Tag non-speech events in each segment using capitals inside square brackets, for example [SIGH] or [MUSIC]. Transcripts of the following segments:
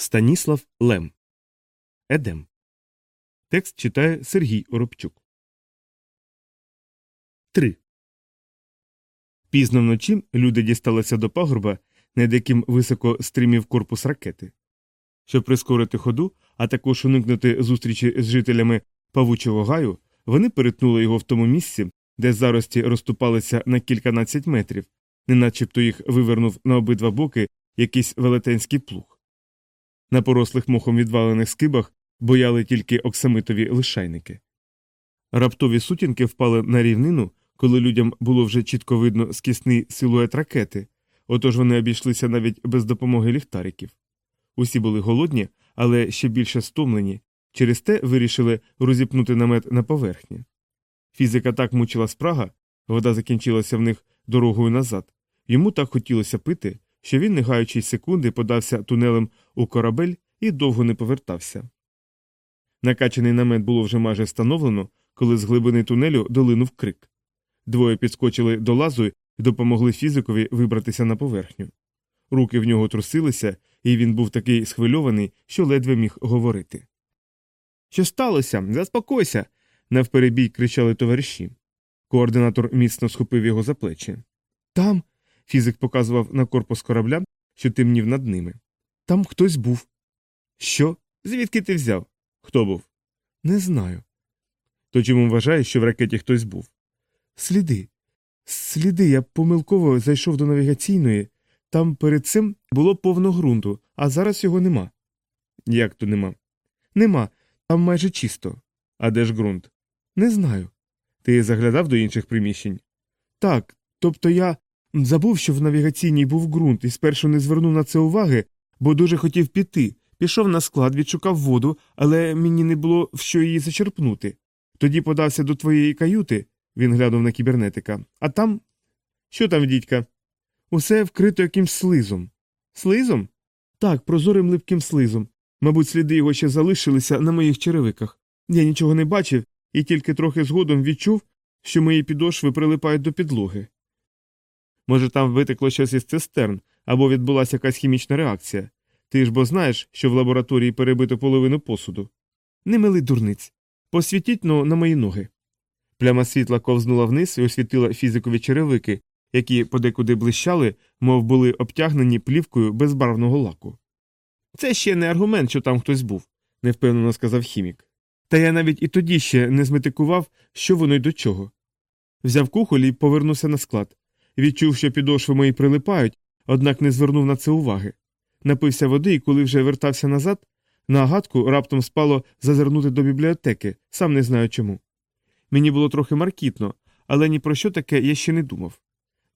Станіслав Лем. Едем. Текст читає Сергій Оробчук. 3. Пізно вночі люди дісталися до пагорба, над яким високо стрімів корпус ракети. Щоб прискорити ходу, а також уникнути зустрічі з жителями павучого гаю, вони перетнули його в тому місці, де зарості розступалися на кільканадцять метрів, неначебто їх вивернув на обидва боки якийсь велетенський плуг. На порослих мохом відвалених скибах бояли тільки оксамитові лишайники. Раптові сутінки впали на рівнину, коли людям було вже чітко видно скісний силует ракети, отож вони обійшлися навіть без допомоги ліхтариків. Усі були голодні, але ще більше стомлені, через те вирішили розіпнути намет на поверхні. Фізика так мучила спрага, вода закінчилася в них дорогою назад, йому так хотілося пити, що він, не гаючи секунди, подався тунелем у корабель і довго не повертався. Накачаний намет було вже майже встановлено, коли з глибини тунелю долинув крик. Двоє підскочили до лазу і допомогли фізикові вибратися на поверхню. Руки в нього трусилися, і він був такий схвильований, що ледве міг говорити. Що сталося? Заспокойся. навперебій кричали товариші. Координатор міцно схопив його за плечі. Там. Фізик показував на корпус корабля, що темнів над ними. Там хтось був. Що? Звідки ти взяв? Хто був? Не знаю. То чому вважаєш, що в ракеті хтось був? Сліди. Сліди, я помилково зайшов до навігаційної. Там перед цим було повно ґрунту, а зараз його нема. Як то нема? Нема. Там майже чисто. А де ж ґрунт? Не знаю. Ти заглядав до інших приміщень? Так. Тобто я забув, що в навігаційній був ґрунт, і спершу не звернув на це уваги, бо дуже хотів піти. Пішов на склад, відшукав воду, але мені не було в що її зачерпнути. Тоді подався до твоєї каюти, він глянув на кібернетика, а там. Що там, дідька? Усе вкрито якимсь слизом. Слизом? Так, прозорим липким слизом. Мабуть, сліди його ще залишилися на моїх черевиках. Я нічого не бачив і тільки трохи згодом відчув, що мої підошви прилипають до підлоги. Може, там витекло щось із цистерн або відбулася якась хімічна реакція. Ти ж бо знаєш, що в лабораторії перебито половину посуду. Не мили дурниць. Посвітіть но на мої ноги. Пляма світла ковзнула вниз і освітила фізикові черевики, які подекуди блищали, мов були обтягнені плівкою безбарвного лаку. Це ще не аргумент, що там хтось був, невпевнено сказав хімік. Та я навіть і тоді ще не зметикував, що воно й до чого. Взяв кухоль і повернувся на склад. Відчув, що підошви мої прилипають, однак не звернув на це уваги. Напився води, і коли вже вертався назад, на гадку раптом спало зазирнути до бібліотеки, сам не знаю чому. Мені було трохи маркітно, але ні про що таке я ще не думав.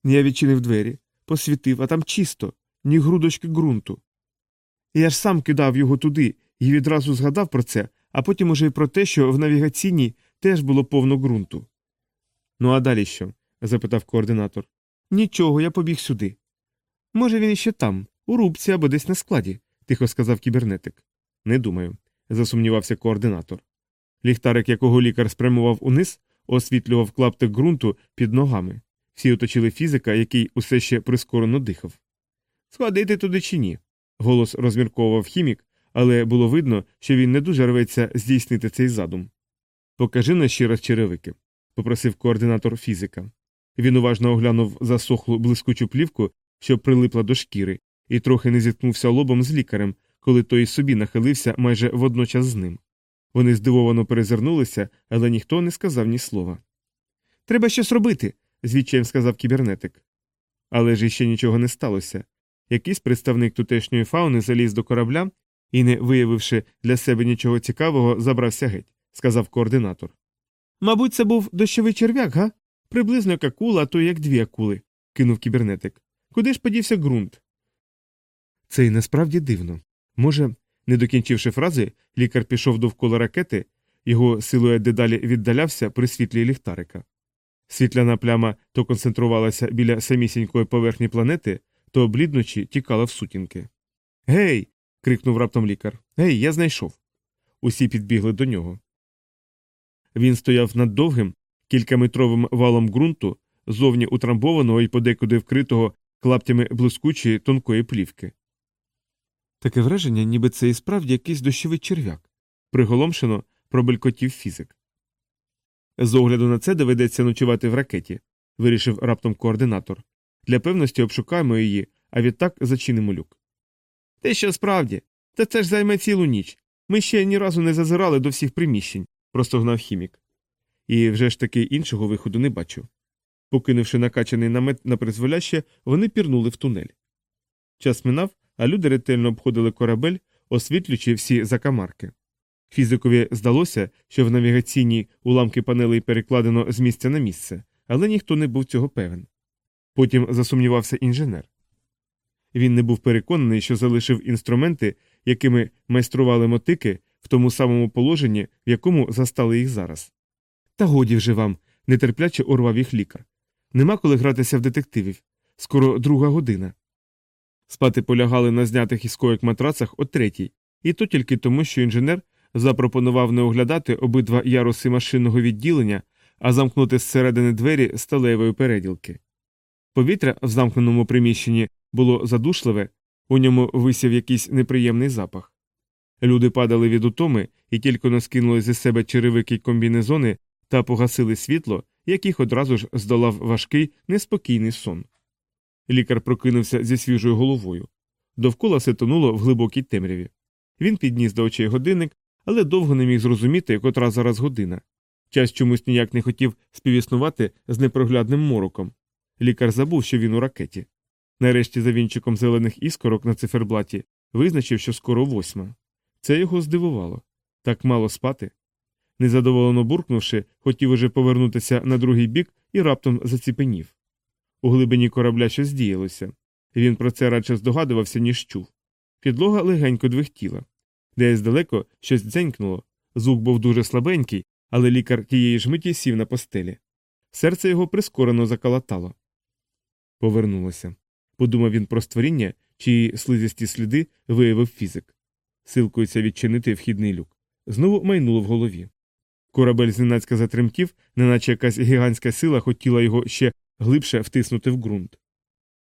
Я відчинив двері, посвітив, а там чисто, ні грудочки ґрунту. Я ж сам кидав його туди і відразу згадав про це, а потім уже й про те, що в навігаційній теж було повно ґрунту. Ну, а далі що? запитав координатор. Нічого, я побіг сюди. Може, він іще там, у рубці або десь на складі, тихо сказав кібернетик. Не думаю, засумнівався координатор. Ліхтарик, якого лікар спрямував униз, освітлював клаптик ґрунту під ногами. Всі оточили фізика, який усе ще прискорено дихав. Сходити туди чи ні? голос розмірковував хімік, але було видно, що він не дуже рветься здійснити цей задум. Покажи на ще раз черевики, попросив координатор фізика. Він уважно оглянув засохлу блискучу плівку, що прилипла до шкіри, і трохи не зіткнувся лобом з лікарем, коли той собі нахилився майже водночас з ним. Вони здивовано перезирнулися, але ніхто не сказав ні слова. Треба щось робити, звідчаєм сказав кібернетик. Але ж іще нічого не сталося. Якийсь представник тутешньої фауни заліз до корабля і, не виявивши для себе нічого цікавого, забрався геть, сказав координатор. Мабуть, це був дощовий черв'як, га? Приблизно як акула, а то як дві акули, кинув кібернетик. Куди ж подівся ґрунт? Це й насправді дивно. Може, не докінчивши фрази, лікар пішов довкола ракети, його силует дедалі віддалявся при світлі ліхтарика. Світляна пляма то концентрувалася біля самісінької поверхні планети, то блідночі тікала в сутінки. Гей. крикнув раптом лікар. Гей, я знайшов. Усі підбігли до нього. Він стояв над довгим, кількаметровим валом ґрунту, зовні утрамбованого і подекуди вкритого клаптями блискучої тонкої плівки. Таке враження, ніби це і справді якийсь дощовий черв'як, приголомшено пробелькотів фізик. З огляду на це доведеться ночувати в ракеті, вирішив раптом координатор. Для певності обшукаємо її, а відтак зачинимо люк. Те що справді, та це ж займе цілу ніч. Ми ще ні разу не зазирали до всіх приміщень, простогнав хімік. І вже ж таки іншого виходу не бачу. Покинувши накачаний намет на призволяще, вони пірнули в тунель. Час минав, а люди ретельно обходили корабель, освітлюючи всі закамарки. Фізикові здалося, що в навігаційній уламки панелей перекладено з місця на місце, але ніхто не був цього певен. Потім засумнівався інженер. Він не був переконаний, що залишив інструменти, якими майстрували мотики, в тому самому положенні, в якому застали їх зараз. Та годі вже вам, нетерпляче урвав їх лікар. Нема коли гратися в детективів. Скоро друга година. Спати полягали на знятих із коїк матрацах о третій, і то тільки тому, що інженер запропонував не оглядати обидва яруси машинного відділення, а замкнути зсередини двері сталевої переділки. Повітря в замкненому приміщенні було задушливе, у ньому висів якийсь неприємний запах. Люди падали від утоми і тільки но скинули зі себе черевики комбінезони та погасили світло, яких одразу ж здолав важкий, неспокійний сон. Лікар прокинувся зі свіжою головою. Довкола все тонуло в глибокій темряві. Він підніс до очей годинник, але довго не міг зрозуміти, котра зараз година. Час чомусь ніяк не хотів співіснувати з непроглядним мороком. Лікар забув, що він у ракеті. Нарешті, за вінчиком зелених іскорок на циферблаті, визначив, що скоро восьма. Це його здивувало так мало спати. Незадоволено буркнувши, хотів уже повернутися на другий бік і раптом заціпенів. У глибині корабля щось діялося. Він про це радше здогадувався, ніж чув. Підлога легенько двихтіла. Десь далеко щось дзенькнуло. Звук був дуже слабенький, але лікар тієї ж миті сів на постелі. Серце його прискорено закалатало. Повернулося. Подумав він про створіння, чиї слизисті сліди виявив фізик. Силкується відчинити вхідний люк. Знову майнуло в голові. Корабель зненацька затремтів, неначе якась гігантська сила хотіла його ще глибше втиснути в ґрунт.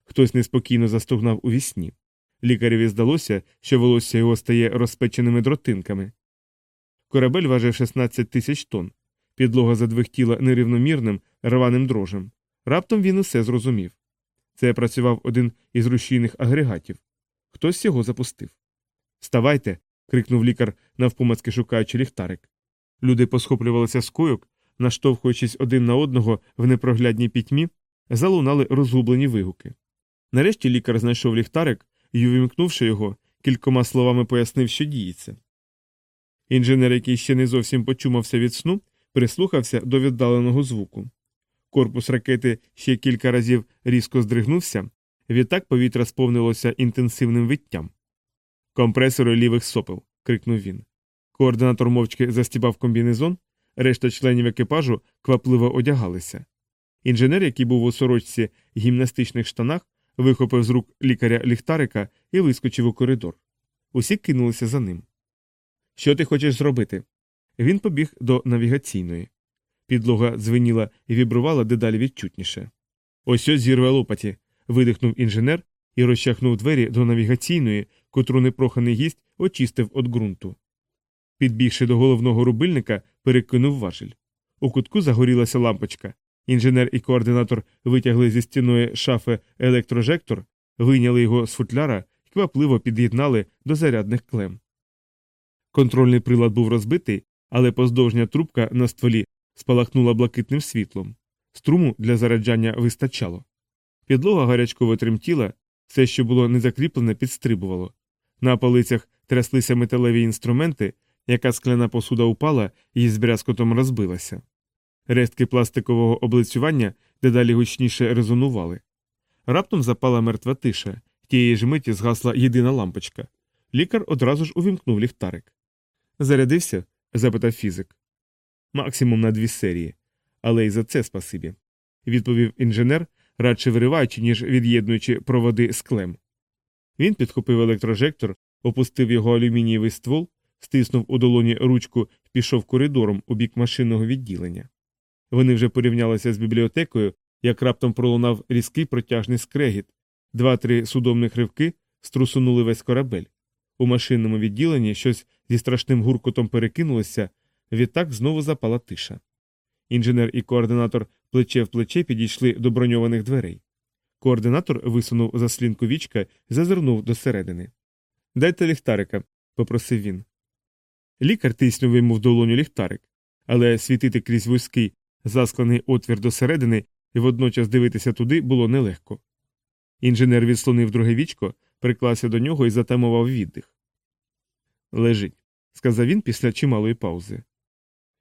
Хтось неспокійно застогнав у вісні. Лікареві здалося, що волосся його стає розпеченими дротинками. Корабель важив 16 тисяч тонн. Підлога задвихтіла нерівномірним, рваним дрожем. Раптом він усе зрозумів. Це працював один із рушійних агрегатів. Хтось його запустив. Вставайте. крикнув лікар, навпомацьки шукаючи ліхтарик. Люди посхоплювалися з койок, наштовхуючись один на одного в непроглядній пітьмі, залунали розгублені вигуки. Нарешті лікар знайшов ліхтарик і, увімкнувши його, кількома словами пояснив, що діється. Інженер, який ще не зовсім почумався від сну, прислухався до віддаленого звуку. Корпус ракети ще кілька разів різко здригнувся, відтак повітря сповнилося інтенсивним виттям. Компресори лівих сопел. крикнув він. Координатор мовчки застібав комбінезон, решта членів екіпажу квапливо одягалися. Інженер, який був у сорочці гімнастичних штанах, вихопив з рук лікаря ліхтарика і вискочив у коридор. Усі кинулися за ним. Що ти хочеш зробити? Він побіг до навігаційної. Підлога дзвеніла і вібрувала дедалі відчутніше. Ось ось зірве лопаті. видихнув інженер і розчахнув двері до навігаційної, котру непроханий гість очистив від ґрунту. Підбігши до головного рубильника, перекинув важіль. У кутку загорілася лампочка. Інженер і координатор витягли зі стіної шафи електрожектор, вийняли його з футляра і квапливо під'єднали до зарядних клем. Контрольний прилад був розбитий, але поздовжня трубка на стволі спалахнула блакитним світлом. Струму для заряджання вистачало. Підлога гарячково тремтіла, все, що було не закріплене, підстрибувало. На полицях тряслися металеві інструменти, яка скляна посуда упала і з брязкотом розбилася. Рештки пластикового облицювання дедалі гучніше резонували. Раптом запала мертва тиша, тієї ж миті згасла єдина лампочка. Лікар одразу ж увімкнув ліхтарик. Зарядився? запитав фізик. Максимум на дві серії, але й за це спасибі, відповів інженер, радше вириваючи, ніж від'єднуючи проводи з клем. Він підхопив електрожектор, опустив його алюмінієвий ствол, стиснув у долоні ручку і пішов коридором у бік машинного відділення. Вони вже порівнялися з бібліотекою, як раптом пролунав різкий протяжний скрегіт, два-три судомних ривки струсунули весь корабель. У машинному відділенні щось зі страшним гуркотом перекинулося, відтак знову запала тиша. Інженер і координатор плече в плече підійшли до броньованих дверей. Координатор висунув заслінку вічка і зазирнув до середини. Дайте ліхтарика, попросив він. Лікар тиснув йому в долоню ліхтарик, але світити крізь вузький засклений отвір до середини і водночас дивитися туди було нелегко. Інженер відслонив друге вічко, приклався до нього і затамував віддих. Лежить, сказав він після чималої паузи.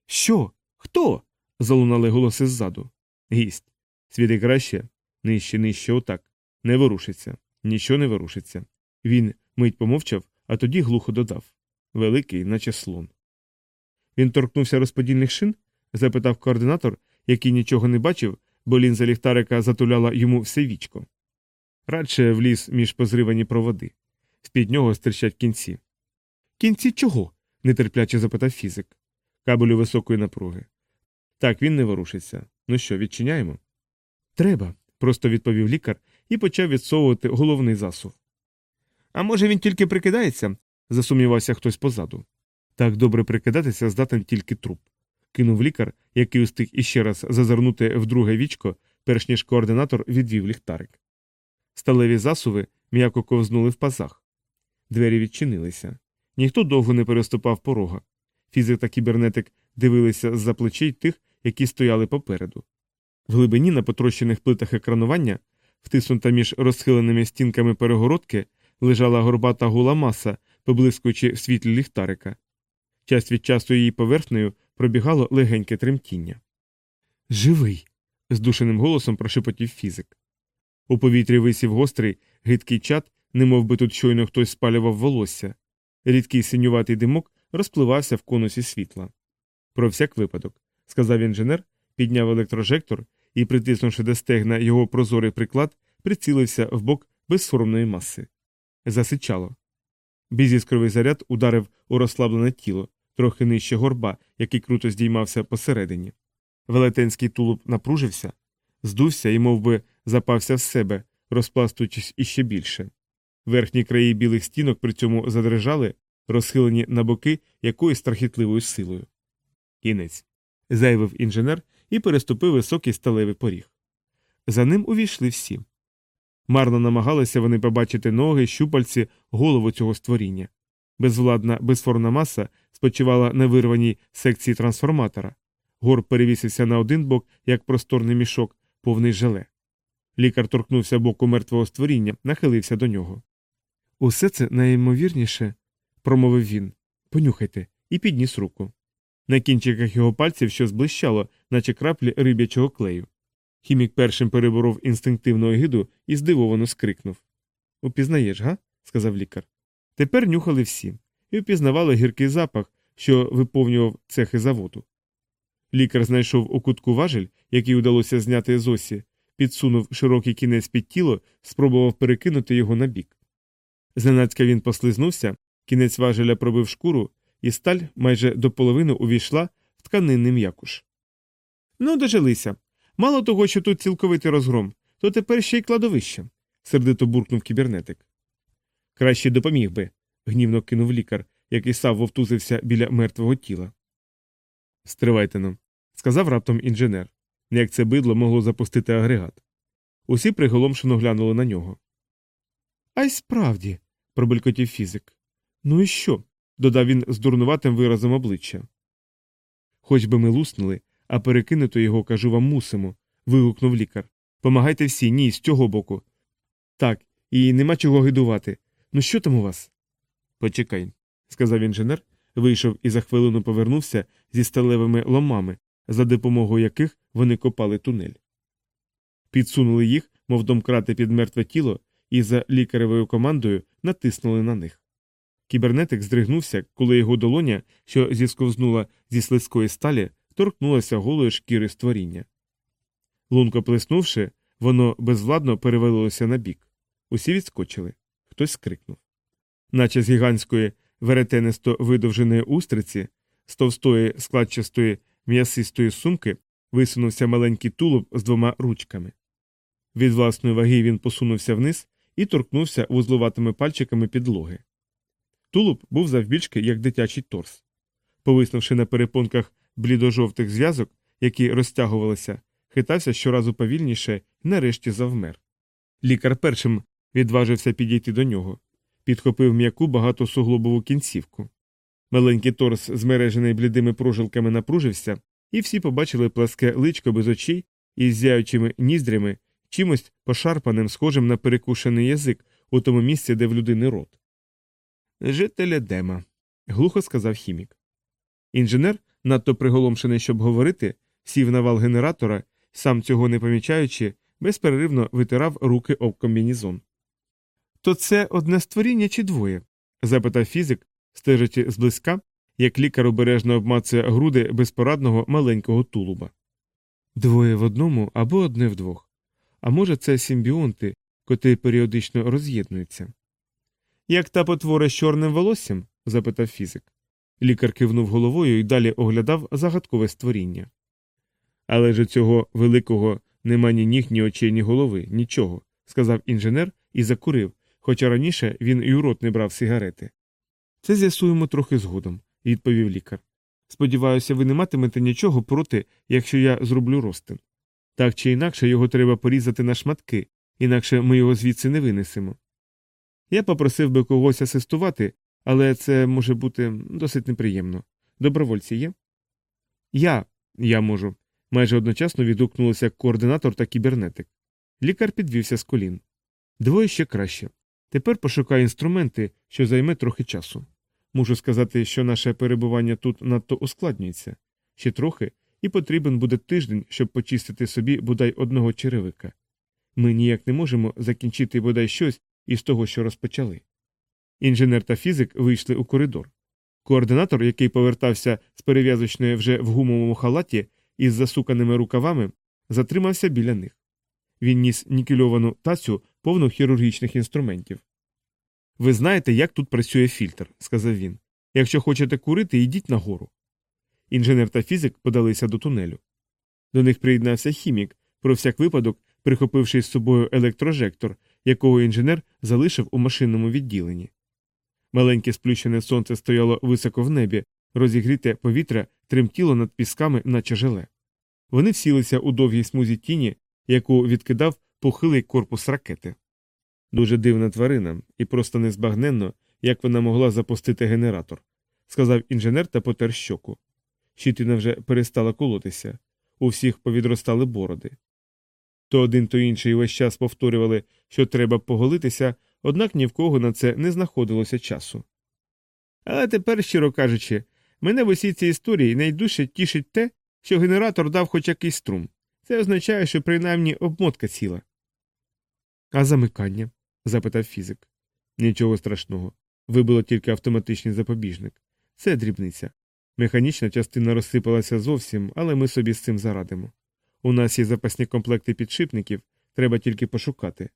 Що? Хто? залунали голоси ззаду. Гість. Світи краще, нижче, нижче, отак. Не ворушиться, нічого не ворушиться. Він мить помовчав, а тоді глухо додав великий, наче слон. Він торкнувся розподільних шин? запитав координатор, який нічого не бачив, бо лінза ліхтарика затуляла йому все вічко. Радше вліз між позривані проводи. З під нього стирчать кінці. Кінці чого? нетерпляче запитав фізик. Кабелю високої напруги. Так, він не ворушиться. Ну що, відчиняємо? Треба, просто відповів лікар і почав відсовувати головний засув. А може, він тільки прикидається? Засумнівався хтось позаду. Так добре прикидатися здатен тільки труп. Кинув лікар, який устиг іще раз зазирнути в друге вічко, перш ніж координатор відвів ліхтарик. Сталеві засуви м'яко ковзнули в пазах. Двері відчинилися. Ніхто довго не переступав порога. Фізик та кібернетик дивилися з-за плечей тих, які стояли попереду. В глибині на потрощених плитах екранування, втиснута між розхиленими стінками перегородки, лежала горбата гула маса, поблискуючи в світлі ліхтарика. Час від часу її поверхнею пробігало легеньке тремтіння. Живий. здушеним голосом прошепотів фізик. У повітрі висів гострий, гидкий чад, немов би тут щойно хтось спалював волосся. Рідкий синюватий димок розпливався в конусі світла. Про всяк випадок, сказав інженер, підняв електрожектор і, притиснувши до стегна його прозорий приклад, прицілився в бок безформної маси. Засичало. Бізіскровий заряд ударив у розслаблене тіло, трохи нижче горба, який круто здіймався посередині. Велетенський тулуб напружився, здувся і мов би, запався в себе, розпластуючись іще більше. Верхні краї білих стінок при цьому задрижали, розхилені на боки якоюсь страхітливою силою. Кінець. заявив інженер і переступив високий сталевий поріг. За ним увійшли всі. Марно намагалися вони побачити ноги, щупальці, голову цього створіння. Безвладна, безформна маса спочивала на вирваній секції трансформатора. Горб перевісився на один бок, як просторний мішок, повний желе. Лікар торкнувся боку мертвого створіння, нахилився до нього. Усе це найімовірніше, промовив він. Понюхайте, і підніс руку. На кінчиках його пальців щось блищало, наче краплі риб'ячого клею. Хімік першим переборов інстинктивну огиду і здивовано скрикнув. Упізнаєш, га? сказав лікар. Тепер нюхали всі і впізнавали гіркий запах, що виповнював цехи заводу. Лікар знайшов у кутку важель, який удалося зняти з осі, підсунув широкий кінець під тіло, спробував перекинути його на бік. Зненацька він послизнувся, кінець важеля пробив шкуру, і сталь майже до половини увійшла в тканинний м'якуш. Ну, дожилися. Мало того, що тут цілковитий розгром, то тепер ще й кладовище, сердито буркнув кібернетик. Краще допоміг би, гнівно кинув лікар, який сам вовтузився біля мертвого тіла. Стривайте нам, сказав раптом інженер, як це бидло могло запустити агрегат. Усі приголомшено глянули на нього. А й справді, пробелькотів фізик. Ну і що? додав він з дурнуватим виразом обличчя. Хоч би ми луснули, а перекинути його, кажу вам, мусимо. вигукнув лікар. Помагайте всі, ні, з цього боку. Так, і нема чого гидувати. Ну що там у вас? Почекай, сказав інженер, вийшов і за хвилину повернувся зі сталевими ломами, за допомогою яких вони копали тунель. Підсунули їх, мов домкрати під мертве тіло, і за лікаревою командою натиснули на них. Кібернетик здригнувся, коли його долоня, що зісковзнула зі слизької сталі, торкнулася голої шкіри створіння. Лунко плеснувши, воно безвладно перевалилося на бік. Усі відскочили. Хтось скрикнув. Наче з гігантської веретенисто видовженої устриці, з товстої складчастої м'ясистої сумки висунувся маленький тулуб з двома ручками. Від власної ваги він посунувся вниз і торкнувся вузлуватими пальчиками підлоги. Тулуб був завбільшки, як дитячий торс. Повиснувши на перепонках блідо-жовтих зв'язок, які розтягувалися, хитався щоразу повільніше нарешті завмер. Лікар першим відважився підійти до нього, підхопив м'яку багатосуглобову кінцівку. Маленький торс, змережений блідими прожилками, напружився, і всі побачили пласке личко без очей із зяючими ніздрями, чимось пошарпаним, схожим на перекушений язик у тому місці, де в людини рот. Житель Едема, глухо сказав хімік. Інженер, надто приголомшений, щоб говорити, сів на вал генератора, сам цього не помічаючи, безперервно витирав руки об комбінізон. То це одне створіння чи двоє? запитав фізик, стежачи зблизька, як лікар обережно обмацує груди безпорадного маленького тулуба. Двоє в одному або одне вдвох. А може, це симбіонти, котрі періодично роз'єднуються. Як та потвора з чорним волоссям? запитав фізик. Лікар кивнув головою і далі оглядав загадкове створіння. Але ж у цього великого нема ні ніг, ні очей, ні голови, нічого, сказав інженер і закурив, хоча раніше він і у рот не брав сигарети. Це з'ясуємо трохи згодом, відповів лікар. Сподіваюся, ви не матимете нічого проти, якщо я зроблю розтин. Так чи інакше його треба порізати на шматки, інакше ми його звідси не винесемо. Я попросив би когось асистувати, але це може бути досить неприємно. Добровольці є? Я, я можу. Майже одночасно відгукнулися координатор та кібернетик. Лікар підвівся з колін. Двоє ще краще. Тепер пошукай інструменти, що займе трохи часу. Мушу сказати, що наше перебування тут надто ускладнюється. Ще трохи, і потрібен буде тиждень, щоб почистити собі бодай одного черевика. Ми ніяк не можемо закінчити бодай щось із того, що розпочали. Інженер та фізик вийшли у коридор. Координатор, який повертався з перев'язочної вже в гумовому халаті із засуканими рукавами, затримався біля них. Він ніс нікельовану тацю повну хірургічних інструментів. Ви знаєте, як тут працює фільтр, сказав він. Якщо хочете курити, йдіть нагору. Інженер та фізик подалися до тунелю. До них приєднався хімік, про всяк випадок, прихопивши з собою електрожектор, якого інженер залишив у машинному відділенні. Маленьке сплющене сонце стояло високо в небі, розігріте повітря тремтіло над пісками, наче желе. Вони всілися у довгій смузі тіні, яку відкидав похилий корпус ракети. Дуже дивна тварина, і просто незбагненно, як вона могла запустити генератор, сказав інженер та потер щоку. Щитина вже перестала колотися, у всіх повідростали бороди. То один, то інший весь час повторювали, що треба поголитися, однак ні в кого на це не знаходилося часу. Але тепер, щиро кажучи, мене в усій цій історії найдужче тішить те, що генератор дав хоч якийсь струм. Це означає, що принаймні обмотка ціла. А замикання? запитав фізик. Нічого страшного. Вибило тільки автоматичний запобіжник. Це дрібниця. Механічна частина розсипалася зовсім, але ми собі з цим зарадимо. У нас є запасні комплекти підшипників, треба тільки пошукати.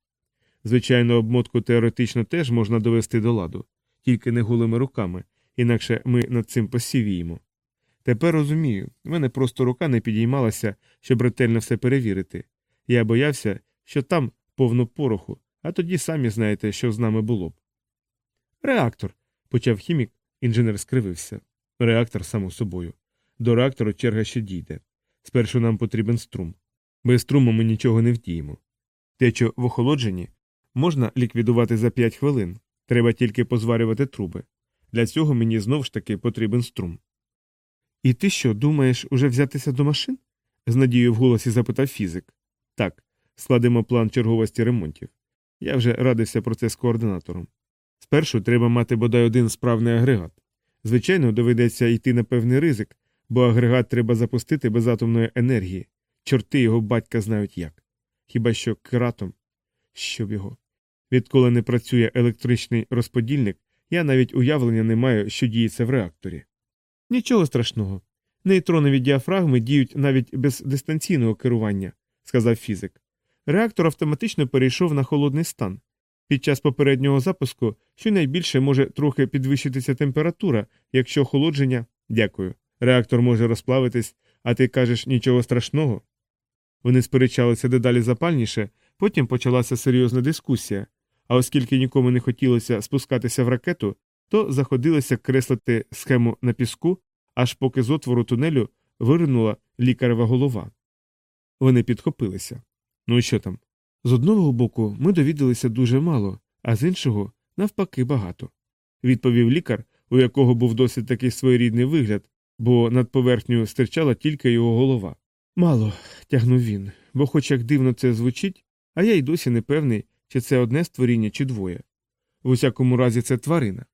Звичайно, обмотку теоретично теж можна довести до ладу, тільки не голими руками, інакше ми над цим посівіємо. Тепер розумію, в мене просто рука не підіймалася, щоб ретельно все перевірити. Я боявся, що там повно пороху, а тоді самі знаєте, що з нами було б. Реактор. почав хімік, інженер скривився. Реактор, само собою. До реактору черга ще дійде. Спершу нам потрібен струм. Без струму ми нічого не вдіємо. Течу в охолодженні можна ліквідувати за 5 хвилин, треба тільки позварювати труби. Для цього мені знов ж таки потрібен струм. І ти що, думаєш уже взятися до машин? з надією в голосі запитав фізик. Так, складемо план черговості ремонтів. Я вже радився про це з координатором. Спершу треба мати бодай один справний агрегат. Звичайно, доведеться йти на певний ризик, бо агрегат треба запустити без атомної енергії. Чорти його батька знають як. Хіба що кератом? Щоб його. Відколи не працює електричний розподільник, я навіть уявлення не маю, що діється в реакторі. Нічого страшного. Нейтронові діафрагми діють навіть без дистанційного керування, сказав фізик. Реактор автоматично перейшов на холодний стан. Під час попереднього запуску щонайбільше може трохи підвищитися температура, якщо охолодження. Дякую. Реактор може розплавитись, а ти кажеш нічого страшного. Вони сперечалися дедалі запальніше, потім почалася серйозна дискусія, а оскільки нікому не хотілося спускатися в ракету, то заходилися креслити схему на піску, аж поки з отвору тунелю виринула лікарева голова. Вони підхопилися. Ну і що там? З одного боку, ми довідалися дуже мало, а з іншого, навпаки, багато. Відповів лікар, у якого був досить такий своєрідний вигляд, бо над поверхнею стирчала тільки його голова. Мало, тягнув він, бо, хоч як дивно це звучить, а я й досі не певний, чи це одне створіння, чи двоє. В усякому разі, це тварина.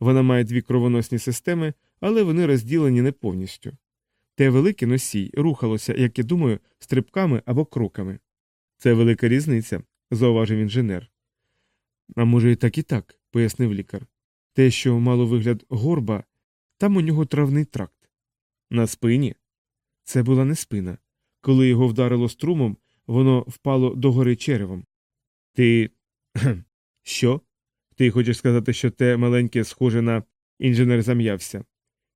Вона має дві кровоносні системи, але вони розділені не повністю. Те великий носій рухалося, як я думаю, стрибками або кроками. Це велика різниця, зауважив інженер. А може, і так і так, пояснив лікар. Те, що мало вигляд горба, там у нього травний тракт. На спині? Це була не спина. Коли його вдарило струмом, воно впало догори черевом. Ти. [CLEARS THROAT] Що? Ти хочеш сказати, що те маленьке схоже на інженер зам'явся?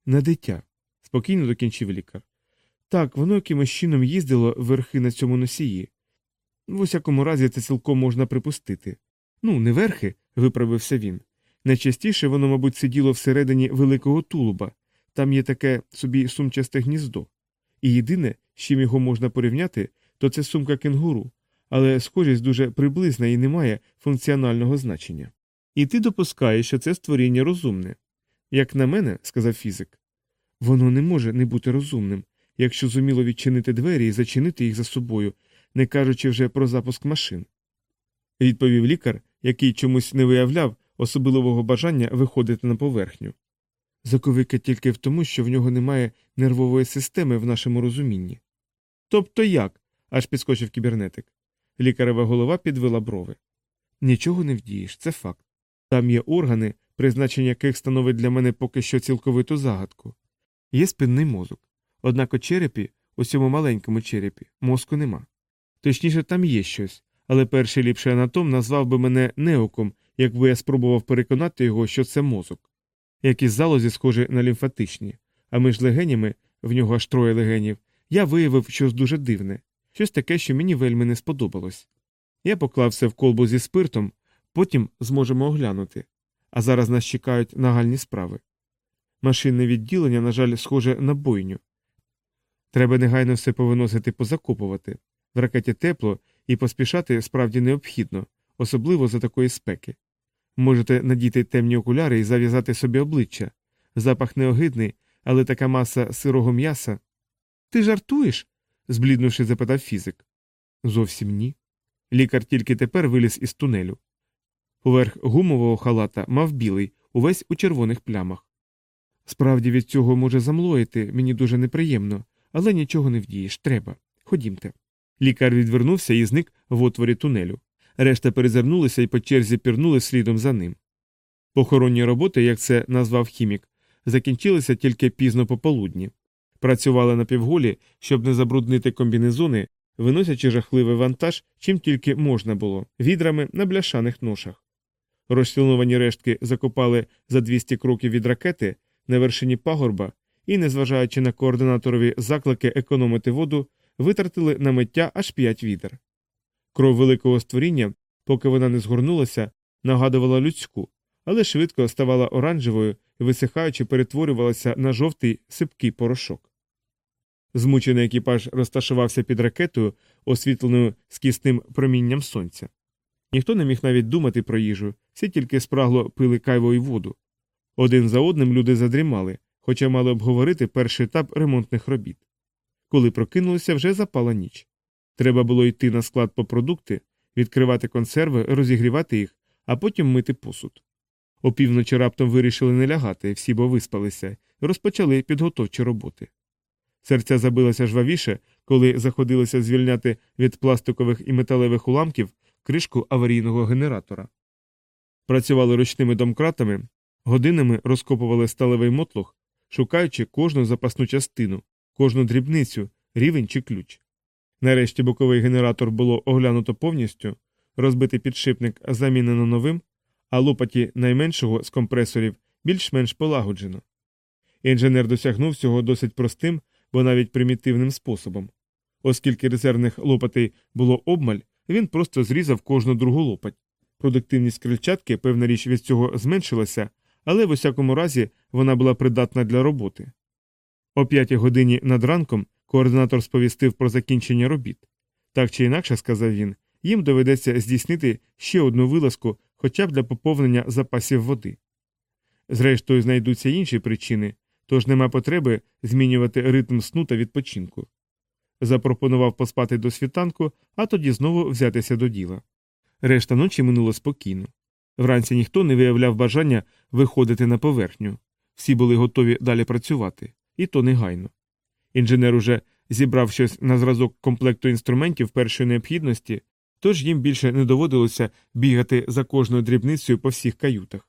На дитя, спокійно докінчив лікар. Так, воно якимось чином їздило верхи на цьому носії. В усякому разі, це цілком можна припустити. Ну, не верхи, виправився він. Найчастіше воно, мабуть, сиділо всередині великого тулуба, там є таке собі сумчасте гніздо. І єдине, з чим його можна порівняти, то це сумка кенгуру, але схожість дуже приблизна і не має функціонального значення. І ти допускаєш, що це створіння розумне. Як на мене, сказав фізик, воно не може не бути розумним, якщо зуміло відчинити двері і зачинити їх за собою, не кажучи вже про запуск машин. Відповів лікар, який чомусь не виявляв особливого бажання виходити на поверхню. Заковика тільки в тому, що в нього немає нервової системи в нашому розумінні. Тобто як? аж підскочив кібернетик. Лікарева голова підвела брови. Нічого не вдієш, це факт. Там є органи, призначення яких становить для мене поки що цілковиту загадку. Є спинний мозок. Однак у черепі, у цьому маленькому черепі, мозку нема. Точніше, там є щось, але перший ліпший анатом назвав би мене неоком, якби я спробував переконати його, що це мозок. Якісь залозі схожі на лімфатичні, а між легенями, в нього аж троє легенів, я виявив щось дуже дивне, щось таке, що мені вельми не сподобалось. Я поклав все в колбу зі спиртом, потім зможемо оглянути. А зараз нас чекають нагальні справи. Машинне відділення, на жаль, схоже на бойню. Треба негайно все повиносити позакопувати. В ракеті тепло і поспішати справді необхідно, особливо за такої спеки. Можете надіти темні окуляри і зав'язати собі обличчя. Запах неогидний, але така маса сирого м'яса. Ти жартуєш? Збліднувши, запитав фізик. Зовсім ні. Лікар тільки тепер виліз із тунелю. Поверх гумового халата мав білий, увесь у червоних плямах. Справді від цього може замлоїти, мені дуже неприємно, але нічого не вдієш, треба. Ходімте. Лікар відвернувся і зник в отворі тунелю. Решта перезирнулися і по черзі пірнули слідом за ним. Похоронні роботи, як це назвав хімік, закінчилися тільки пізно пополудні. Працювали на півголі, щоб не забруднити комбінезони, виносячи жахливий вантаж, чим тільки можна було, відрами на бляшаних ношах. Розчленовані рештки закопали за 200 кроків від ракети на вершині пагорба і, незважаючи на координаторові заклики економити воду, витратили на миття аж п'ять відер. Кров великого створіння, поки вона не згорнулася, нагадувала людську, але швидко ставала оранжевою висихаючи, перетворювалася на жовтий сипкий порошок. Змучений екіпаж розташувався під ракетою, освітленою скісним промінням сонця. Ніхто не міг навіть думати про їжу, всі тільки спрагло пили кайву і воду. Один за одним люди задрімали, хоча мали обговорити перший етап ремонтних робіт. Коли прокинулися, вже запала ніч. Треба було йти на склад по продукти, відкривати консерви, розігрівати їх, а потім мити посуд. Опівночі раптом вирішили не лягати, всі бо виспалися, розпочали підготовчі роботи. Серця забилося жвавіше, коли заходилися звільняти від пластикових і металевих уламків кришку аварійного генератора. Працювали ручними домкратами, годинами розкопували сталевий мотлох, шукаючи кожну запасну частину, кожну дрібницю, рівень чи ключ. Нарешті боковий генератор було оглянуто повністю, розбитий підшипник замінено новим, а лопаті найменшого з компресорів більш-менш полагоджено. Інженер досягнув цього досить простим, бо навіть примітивним способом. Оскільки резервних лопатей було обмаль, він просто зрізав кожну другу лопать. Продуктивність крильчатки, певна річ, від цього зменшилася, але в усякому разі вона була придатна для роботи. О п'ятій годині над ранком координатор сповістив про закінчення робіт. Так чи інакше, сказав він, їм доведеться здійснити ще одну вилазку хоча б для поповнення запасів води. Зрештою, знайдуться інші причини, тож нема потреби змінювати ритм сну та відпочинку. Запропонував поспати до світанку, а тоді знову взятися до діла. Решта ночі минуло спокійно. Вранці ніхто не виявляв бажання виходити на поверхню. Всі були готові далі працювати, і то негайно. Інженер уже зібрав щось на зразок комплекту інструментів першої необхідності, тож їм більше не доводилося бігати за кожною дрібницею по всіх каютах.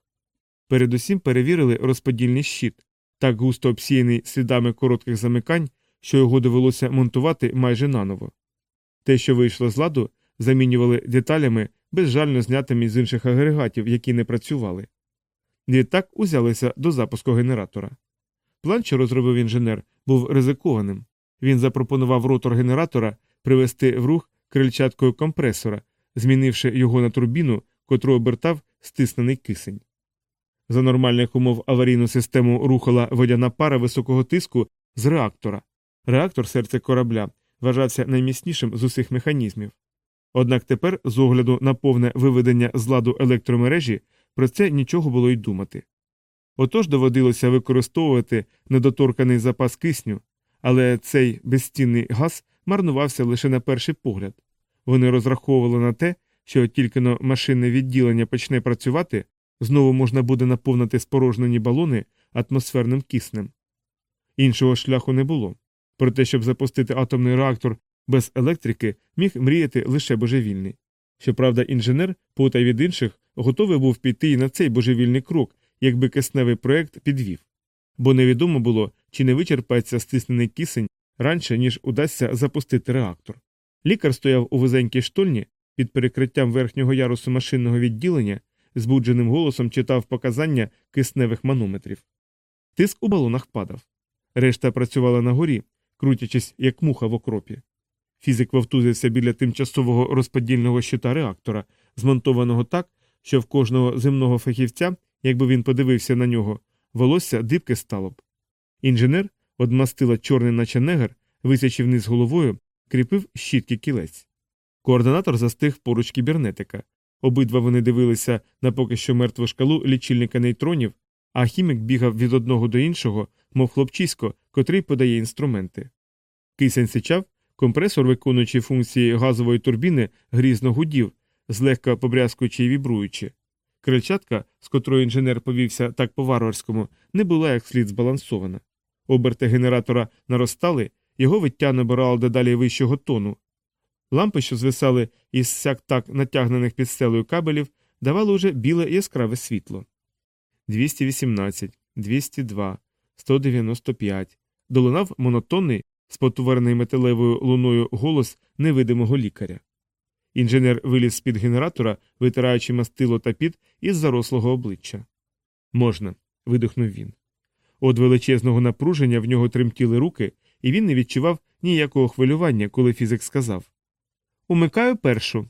Передусім перевірили розподільний щит, так густо обсіяний слідами коротких замикань, що його довелося монтувати майже наново. Те, що вийшло з ладу, замінювали деталями, безжально знятими з інших агрегатів, які не працювали. Відтак узялися до запуску генератора. План, що розробив інженер, був ризикованим. Він запропонував ротор генератора привести в рух крильчаткою компресора, змінивши його на турбіну, котру обертав стиснений кисень. За нормальних умов аварійну систему рухала водяна пара високого тиску з реактора. Реактор серця корабля вважався найміцнішим з усіх механізмів. Однак тепер, з огляду на повне виведення з ладу електромережі, про це нічого було й думати. Отож доводилося використовувати недоторканий запас кисню, але цей безцінний газ марнувався лише на перший погляд. Вони розраховували на те, що тільки но машинне відділення почне працювати, знову можна буде наповнити спорожнені балони атмосферним киснем. Іншого шляху не було. Про те, щоб запустити атомний реактор без електрики, міг мріяти лише божевільний. Щоправда, інженер, потай від інших, готовий був піти і на цей божевільний крок, якби кисневий проект підвів. Бо невідомо було, чи не вичерпається стиснений кисень раніше, ніж удасться запустити реактор. Лікар стояв у вузенькій штольні під перекриттям верхнього ярусу машинного відділення, збудженим голосом читав показання кисневих манометрів. Тиск у балонах падав. Решта працювала на горі, крутячись, як муха в окропі. Фізик вовтузився біля тимчасового розподільного щита реактора, змонтованого так, що в кожного земного фахівця, якби він подивився на нього, волосся дибки стало б. Інженер одмастила чорний наче негр, висячив вниз головою, кріпив щітки кілець. Координатор застиг поруч кібернетика. Обидва вони дивилися на поки що мертву шкалу лічильника нейтронів, а хімік бігав від одного до іншого, мов хлопчисько, котрий подає інструменти. Кисень сичав, компресор, виконуючи функції газової турбіни, грізно гудів, злегка побрязкуючи і вібруючи. Крильчатка, з котрою інженер повівся так по варварському, не була як слід збалансована. Оберти генератора наростали, його виття набирало дедалі вищого тону. Лампи, що звисали із сяк так натягнених під стелею кабелів, давали уже біле яскраве світло. 218, 202, 195. Долунав монотонний, спотворений металевою луною голос невидимого лікаря. Інженер виліз з під генератора, витираючи мастило та під із зарослого обличчя. Можна. видихнув він. От величезного напруження в нього тремтіли руки, і він не відчував ніякого хвилювання, коли фізик сказав Умикаю першу.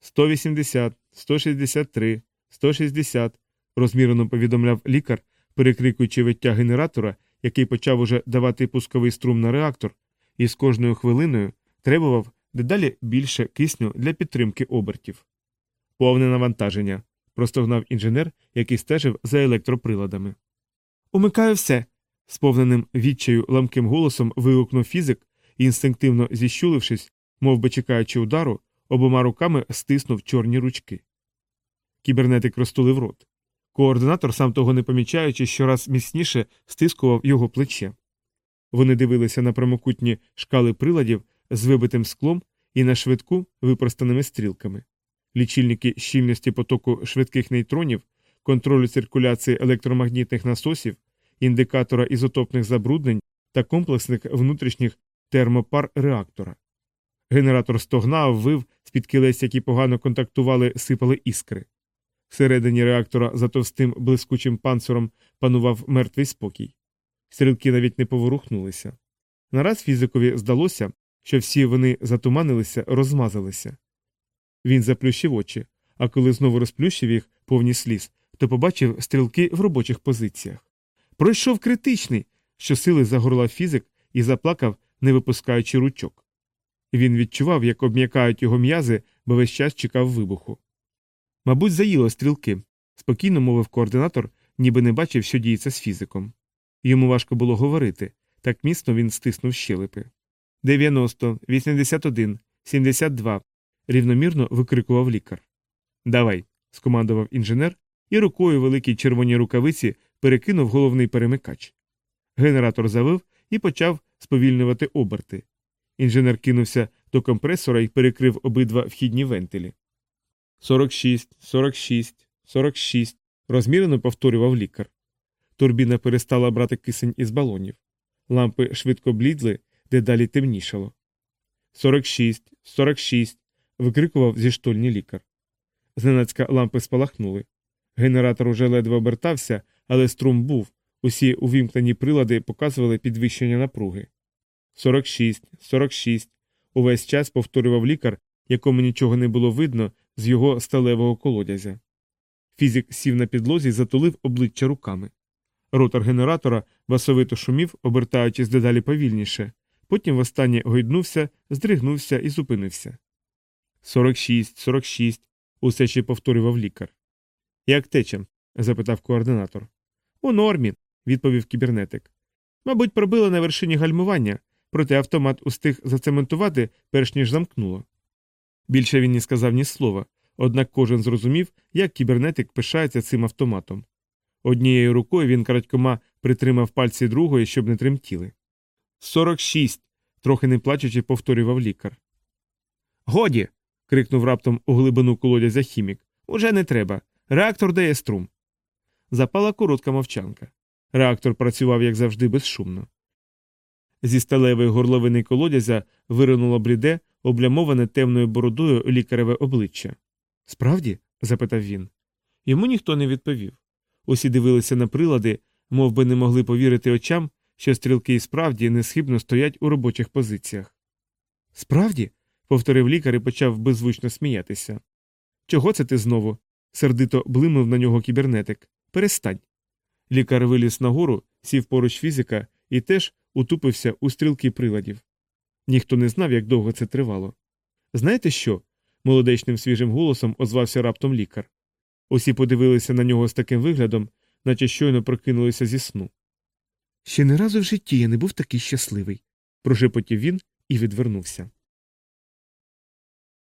180, 163, 160, розмірено повідомляв лікар, перекрикуючи виття генератора, який почав уже давати пусковий струм на реактор, і з кожною хвилиною требував дедалі більше кисню для підтримки обертів. Повне навантаження. простогнав інженер, який стежив за електроприладами. Умикаю все. сповненим відчаю ламким голосом вигукнув фізик і, інстинктивно зіщулившись, мов би чекаючи удару, обома руками стиснув чорні ручки. Кібернетик розтулив рот. Координатор, сам того не помічаючи, щораз міцніше стискував його плече. Вони дивилися на прямокутні шкали приладів з вибитим склом і на швидку випростаними стрілками. Лічильники щільності потоку швидких нейтронів, контролю циркуляції електромагнітних насосів, індикатора ізотопних забруднень та комплексних внутрішніх термопар реактора. Генератор стогнав, вив, з-під кілець, які погано контактували, сипали іскри. Всередині реактора за товстим блискучим панциром панував мертвий спокій. Стрілки навіть не поворухнулися. Нараз фізикові здалося, що всі вони затуманилися, розмазалися. Він заплющив очі, а коли знову розплющив їх повні сліз, то побачив стрілки в робочих позиціях. Пройшов критичний, що сили загорлав фізик і заплакав, не випускаючи ручок. Він відчував, як обм'якають його м'язи, бо весь час чекав вибуху. Мабуть, заїло стрілки, спокійно мовив координатор, ніби не бачив, що діється з фізиком. Йому важко було говорити, так міцно він стиснув щелепи. 90, 81, 72. рівномірно викрикував лікар. Давай, скомандував інженер, і рукою великій червоній рукавиці перекинув головний перемикач. Генератор завив і почав сповільнювати оберти. Інженер кинувся до компресора і перекрив обидва вхідні вентилі. 46, 46, 46, розмірено повторював лікар. Турбіна перестала брати кисень із балонів. Лампи швидко блідли, дедалі темнішало. 46, 46, викрикував зіштольний лікар. Зненацька лампи спалахнули. Генератор уже ледве обертався, але струм був. Усі увімкнені прилади показували підвищення напруги. 46, 46. Увесь час повторював лікар, якому нічого не було видно з його сталевого колодязя. Фізик сів на підлозі і затулив обличчя руками. Ротор генератора басовито шумів, обертаючись дедалі повільніше, потім востаннє гойднувся, здригнувся і зупинився. 46, 46. усе ще повторював лікар. Як тече? запитав координатор. У нормі, відповів кібернетик. Мабуть, пробили на вершині гальмування, проте автомат устиг зацементувати, перш ніж замкнуло. Більше він не сказав ні слова, однак кожен зрозумів, як кібернетик пишається цим автоматом. Однією рукою він крадькома притримав пальці другої, щоб не тремтіли. Сорок шість. трохи не плачучи, повторював лікар. Годі. крикнув раптом у глибину колодязя хімік. Уже не треба. Реактор дає струм. Запала коротка мовчанка. Реактор працював, як завжди, безшумно. Зі сталевої горловини колодязя виринуло бліде, облямоване темною бородою лікареве обличчя. Справді? запитав він. Йому ніхто не відповів. Усі дивилися на прилади, мов би не могли повірити очам, що стрілки і справді несхибно стоять у робочих позиціях. Справді? повторив лікар і почав беззвучно сміятися. Чого це ти знову? сердито блимнув на нього кібернетик. Перестань. Лікар виліз нагору, сів поруч фізика і теж утупився у стрілки приладів. Ніхто не знав, як довго це тривало. Знаєте що? молодечним свіжим голосом озвався раптом лікар. Усі подивилися на нього з таким виглядом, наче щойно прокинулися зі сну. Ще не разу в житті я не був такий щасливий, прошепотів він і відвернувся.